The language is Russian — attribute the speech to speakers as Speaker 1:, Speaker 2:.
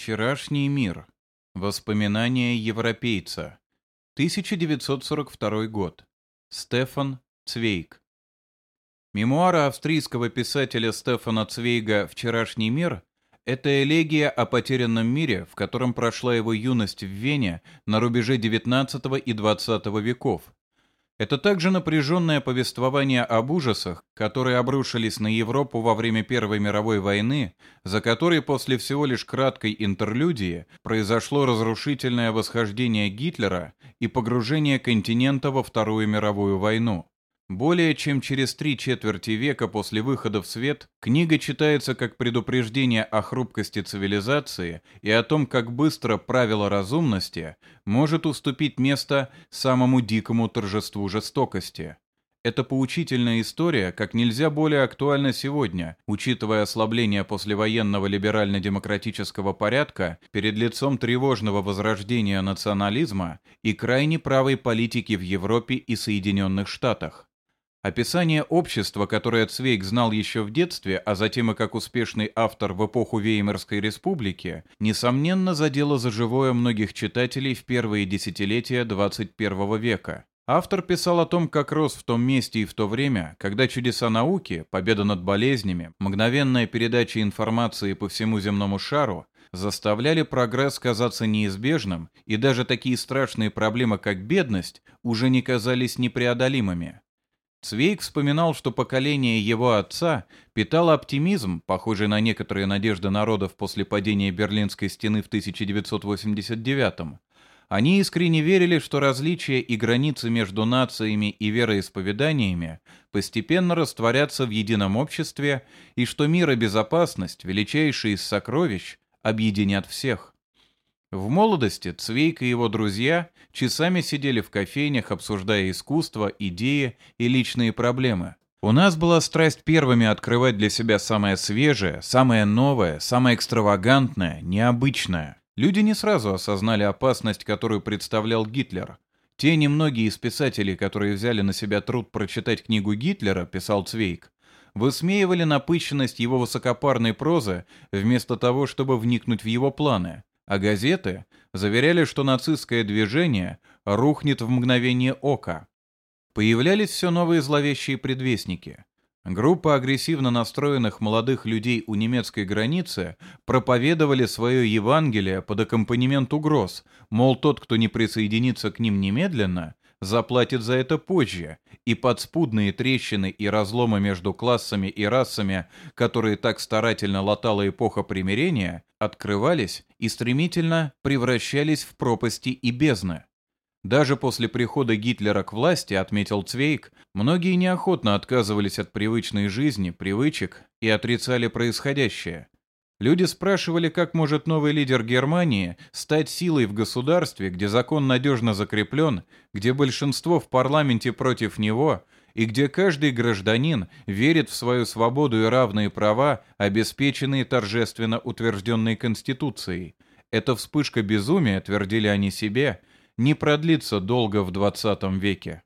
Speaker 1: Вчерашний мир. Воспоминания европейца. 1942 год. Стефан Цвейг. Мемуары австрийского писателя Стефана Цвейга «Вчерашний мир» — это элегия о потерянном мире, в котором прошла его юность в Вене на рубеже XIX и XX веков — это также напряженное повествование об ужасах, которые обрушились на Европу во время Первой мировой войны, за которой после всего лишь краткой интерлюдии произошло разрушительное восхождение Гитлера и погружение континента во Вторую мировую войну. Более чем через три четверти века после выхода в свет книга читается как предупреждение о хрупкости цивилизации и о том, как быстро правило разумности может уступить место самому дикому торжеству жестокости. Эта поучительная история как нельзя более актуальна сегодня, учитывая ослабление послевоенного либерально-демократического порядка перед лицом тревожного возрождения национализма и крайне правой политики в Европе и Соединенных Штатах. Описание общества, которое Цвейг знал еще в детстве, а затем и как успешный автор в эпоху Веймарской республики, несомненно задело за живое многих читателей в первые десятилетия 21 века. Автор писал о том, как рос в том месте и в то время, когда чудеса науки, победа над болезнями, мгновенная передача информации по всему земному шару заставляли прогресс казаться неизбежным, и даже такие страшные проблемы, как бедность, уже не казались непреодолимыми. Цвейк вспоминал, что поколение его отца питало оптимизм, похожий на некоторые надежды народов после падения Берлинской стены в 1989 -м. Они искренне верили, что различия и границы между нациями и вероисповеданиями постепенно растворятся в едином обществе и что мир и безопасность, величайшие из сокровищ, объединят всех. В молодости Цвейк и его друзья часами сидели в кофейнях, обсуждая искусство, идеи и личные проблемы. У нас была страсть первыми открывать для себя самое свежее, самое новое, самое экстравагантное, необычное. Люди не сразу осознали опасность, которую представлял Гитлер. Те немногие из писателей, которые взяли на себя труд прочитать книгу Гитлера, писал Цвейк, высмеивали напыщенность его высокопарной прозы вместо того, чтобы вникнуть в его планы а газеты заверяли, что нацистское движение рухнет в мгновение ока. Появлялись все новые зловещие предвестники. Группа агрессивно настроенных молодых людей у немецкой границы проповедовали свое Евангелие под аккомпанемент угроз, мол, тот, кто не присоединится к ним немедленно, заплатит за это позже, и подспудные трещины и разломы между классами и расами, которые так старательно латала эпоха примирения, открывались и стремительно превращались в пропасти и бездны. Даже после прихода Гитлера к власти, отметил Цвейк, многие неохотно отказывались от привычной жизни, привычек и отрицали происходящее. Люди спрашивали, как может новый лидер Германии стать силой в государстве, где закон надежно закреплен, где большинство в парламенте против него и где каждый гражданин верит в свою свободу и равные права, обеспеченные торжественно утвержденной Конституцией. Эта вспышка безумия, твердили они себе, не продлится долго в 20 веке.